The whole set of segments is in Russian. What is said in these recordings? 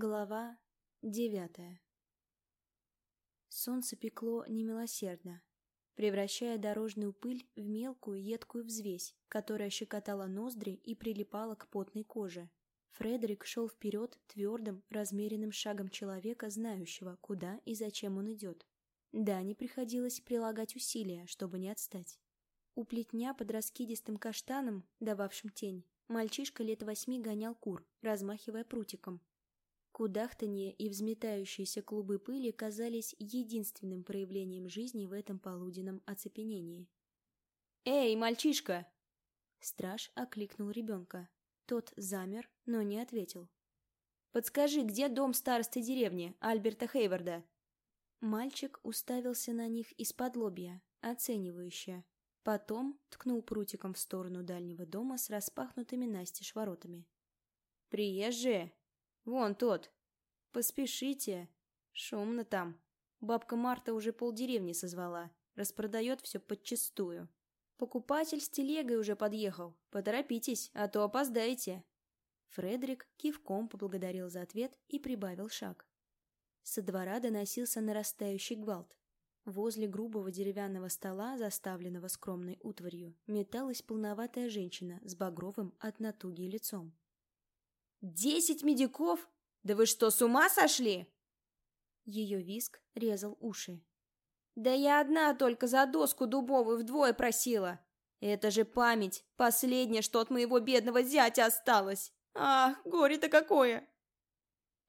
Глава девятая Солнце пекло немилосердно, превращая дорожную пыль в мелкую едкую взвесь, которая щекотала ноздри и прилипала к потной коже. Фредерик шел вперед твердым, размеренным шагом человека, знающего, куда и зачем он идет. Да, не приходилось прилагать усилия, чтобы не отстать. У плетня под раскидистым каштаном, дававшим тень, мальчишка лет восьми гонял кур, размахивая прутиком, Кудахтанье и взметающиеся клубы пыли казались единственным проявлением жизни в этом полуденном оцепенении. «Эй, мальчишка!» Страж окликнул ребенка. Тот замер, но не ответил. «Подскажи, где дом старосты деревни, Альберта Хейварда?» Мальчик уставился на них из-под лобья, оценивающе. Потом ткнул прутиком в сторону дальнего дома с распахнутыми настежь воротами. «Приезжие!» Вон тот. Поспешите. Шумно там. Бабка Марта уже полдеревни созвала. Распродает все подчистую. Покупатель с телегой уже подъехал. Поторопитесь, а то опоздаете. Фредерик кивком поблагодарил за ответ и прибавил шаг. Со двора доносился нарастающий гвалт. Возле грубого деревянного стола, заставленного скромной утварью, металась полноватая женщина с багровым от натуги лицом. «Десять медиков? Да вы что, с ума сошли?» Ее виск резал уши. «Да я одна только за доску дубовую вдвое просила. Это же память, последнее, что от моего бедного зятя осталось. Ах, горе-то какое!»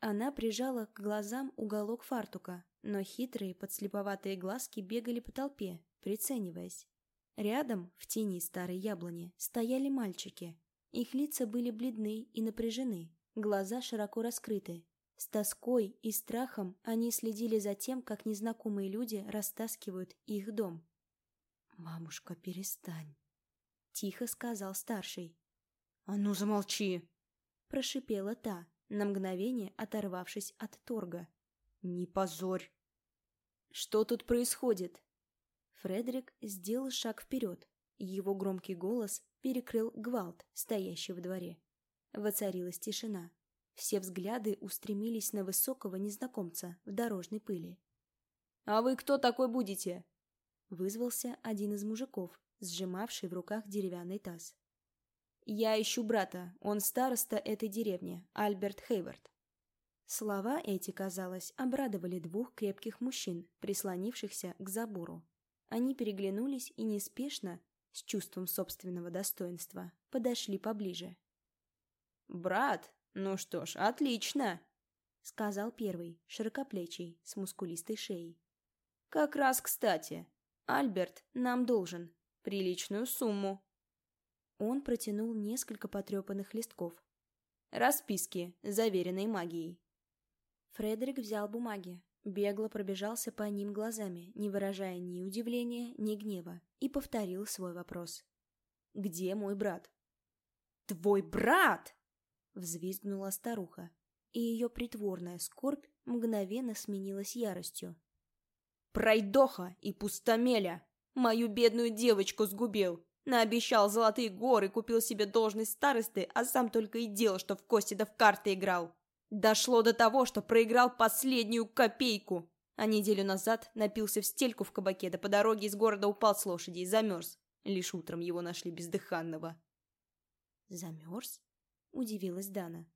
Она прижала к глазам уголок фартука, но хитрые подслеповатые глазки бегали по толпе, прицениваясь. Рядом, в тени старой яблони, стояли мальчики, их лица были бледны и напряжены, глаза широко раскрыты. С тоской и страхом они следили за тем, как незнакомые люди растаскивают их дом. «Мамушка, перестань», — тихо сказал старший. «А ну замолчи!» — прошипела та, на мгновение оторвавшись от торга. «Не позорь!» «Что тут происходит?» Фредерик сделал шаг вперед. Его громкий голос перекрыл гвалт, стоящий в дворе. Воцарилась тишина. Все взгляды устремились на высокого незнакомца в дорожной пыли. «А вы кто такой будете?» Вызвался один из мужиков, сжимавший в руках деревянный таз. «Я ищу брата, он староста этой деревни, Альберт Хейвард». Слова эти, казалось, обрадовали двух крепких мужчин, прислонившихся к забору. Они переглянулись и неспешно, с чувством собственного достоинства, подошли поближе. «Брат, ну что ж, отлично!» — сказал первый, широкоплечий, с мускулистой шеей. «Как раз кстати. Альберт нам должен приличную сумму». Он протянул несколько потрепанных листков. «Расписки, заверенные магией». Фредерик взял бумаги, Бегло пробежался по ним глазами, не выражая ни удивления, ни гнева, и повторил свой вопрос. «Где мой брат?» «Твой брат!» — взвизгнула старуха, и ее притворная скорбь мгновенно сменилась яростью. «Пройдоха и пустомеля! Мою бедную девочку сгубил! Наобещал золотые горы, купил себе должность старосты, а сам только и делал, что в кости да в карты играл!» Дошло до того, что проиграл последнюю копейку. А неделю назад напился в стельку в кабаке, да по дороге из города упал с лошади и замерз. Лишь утром его нашли бездыханного. «Замерз?» — удивилась Дана.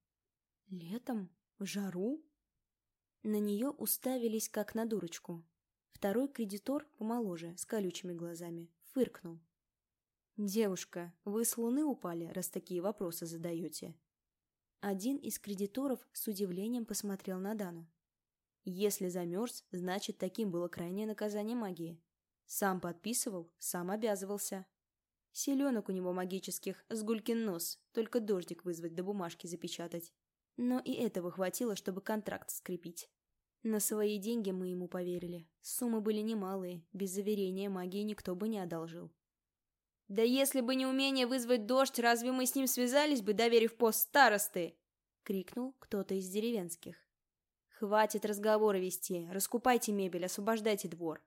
«Летом? В жару?» На нее уставились, как на дурочку. Второй кредитор, помоложе, с колючими глазами, фыркнул. «Девушка, вы с луны упали, раз такие вопросы задаете?» Один из кредиторов с удивлением посмотрел на Дану. Если замерз, значит, таким было крайнее наказание магии. Сам подписывал, сам обязывался. Селенок у него магических, с гулькин нос, только дождик вызвать да бумажки запечатать. Но и этого хватило, чтобы контракт скрепить. На свои деньги мы ему поверили. Суммы были немалые, без заверения магии никто бы не одолжил. «Да если бы не умение вызвать дождь, разве мы с ним связались бы, доверив пост старосты?» — крикнул кто-то из деревенских. «Хватит разговоры вести, раскупайте мебель, освобождайте двор».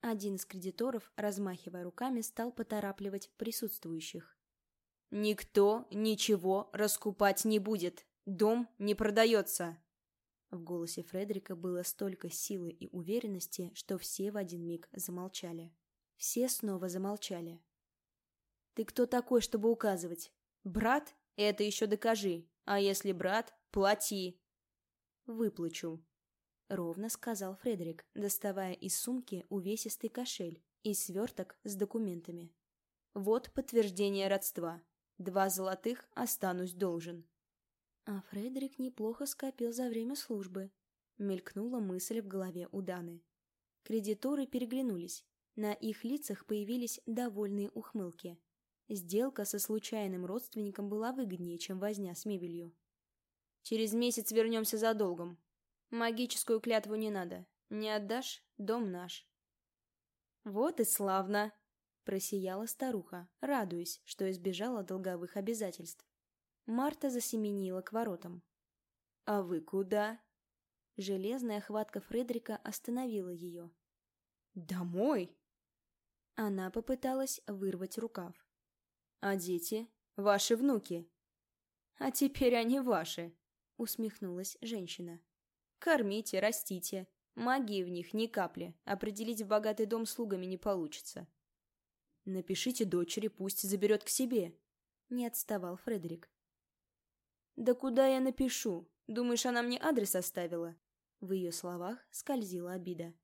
Один из кредиторов, размахивая руками, стал поторапливать присутствующих. «Никто ничего раскупать не будет. Дом не продается. В голосе Фредерика было столько силы и уверенности, что все в один миг замолчали. Все снова замолчали. «Ты кто такой, чтобы указывать? Брат? Это еще докажи. А если брат, плати!» «Выплачу», — ровно сказал Фредерик, доставая из сумки увесистый кошель и сверток с документами. «Вот подтверждение родства. Два золотых останусь должен». А Фредерик неплохо скопил за время службы. Мелькнула мысль в голове у Даны. Кредиторы переглянулись. На их лицах появились довольные ухмылки. Сделка со случайным родственником была выгоднее, чем возня с мебелью. «Через месяц вернемся за долгом. Магическую клятву не надо. Не отдашь — дом наш». «Вот и славно!» — просияла старуха, радуясь, что избежала долговых обязательств. Марта засеменила к воротам. «А вы куда?» Железная хватка Фредрика остановила ее. «Домой?» Она попыталась вырвать рукав. «А дети? Ваши внуки?» «А теперь они ваши», — усмехнулась женщина. «Кормите, растите. Магии в них ни капли. Определить в богатый дом слугами не получится». «Напишите дочери, пусть заберет к себе», — не отставал Фредерик. «Да куда я напишу? Думаешь, она мне адрес оставила?» В ее словах скользила обида.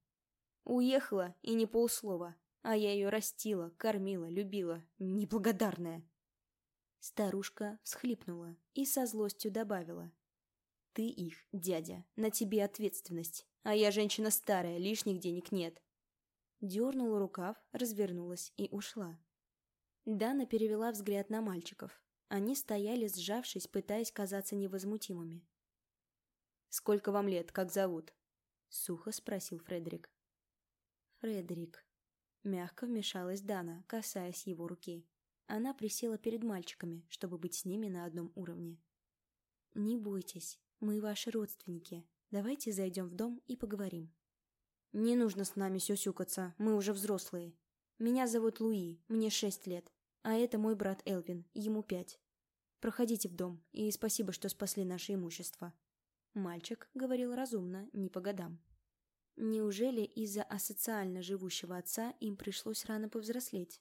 Уехала, и не полслова. А я ее растила, кормила, любила. Неблагодарная. Старушка всхлипнула и со злостью добавила. «Ты их, дядя, на тебе ответственность. А я женщина старая, лишних денег нет». Дернула рукав, развернулась и ушла. Дана перевела взгляд на мальчиков. Они стояли, сжавшись, пытаясь казаться невозмутимыми. «Сколько вам лет? Как зовут?» — сухо спросил Фредерик. «Фредерик». Мягко вмешалась Дана, касаясь его руки. Она присела перед мальчиками, чтобы быть с ними на одном уровне. «Не бойтесь, мы ваши родственники. Давайте зайдем в дом и поговорим». «Не нужно с нами сюсюкаться, мы уже взрослые. Меня зовут Луи, мне шесть лет. А это мой брат Элвин, ему пять. Проходите в дом, и спасибо, что спасли наше имущество». Мальчик говорил разумно, не по годам. Неужели из-за асоциально живущего отца им пришлось рано повзрослеть?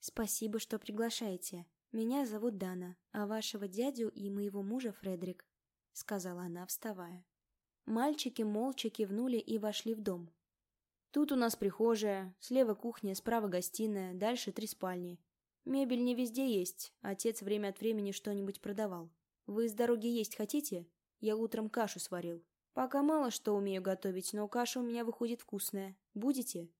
«Спасибо, что приглашаете. Меня зовут Дана, а вашего дядю и моего мужа Фредерик», — сказала она, вставая. Мальчики молча кивнули и вошли в дом. Тут у нас прихожая, слева кухня, справа гостиная, дальше три спальни. Мебель не везде есть, отец время от времени что-нибудь продавал. Вы с дороги есть хотите? Я утром кашу сварил. Пока мало что умею готовить, но каша у меня выходит вкусная. Будете?»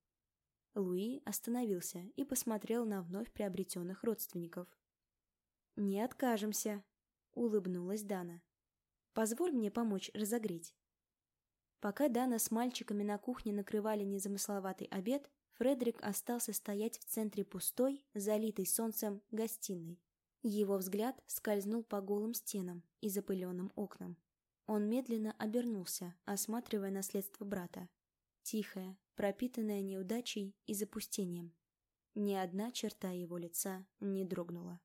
Луи остановился и посмотрел на вновь приобретенных родственников. «Не откажемся», — улыбнулась Дана. «Позволь мне помочь разогреть». Пока Дана с мальчиками на кухне накрывали незамысловатый обед, Фредерик остался стоять в центре пустой, залитой солнцем, гостиной. Его взгляд скользнул по голым стенам и запыленным окнам. Он медленно обернулся, осматривая наследство брата. Тихое, пропитанное неудачей и запустением. Ни одна черта его лица не дрогнула.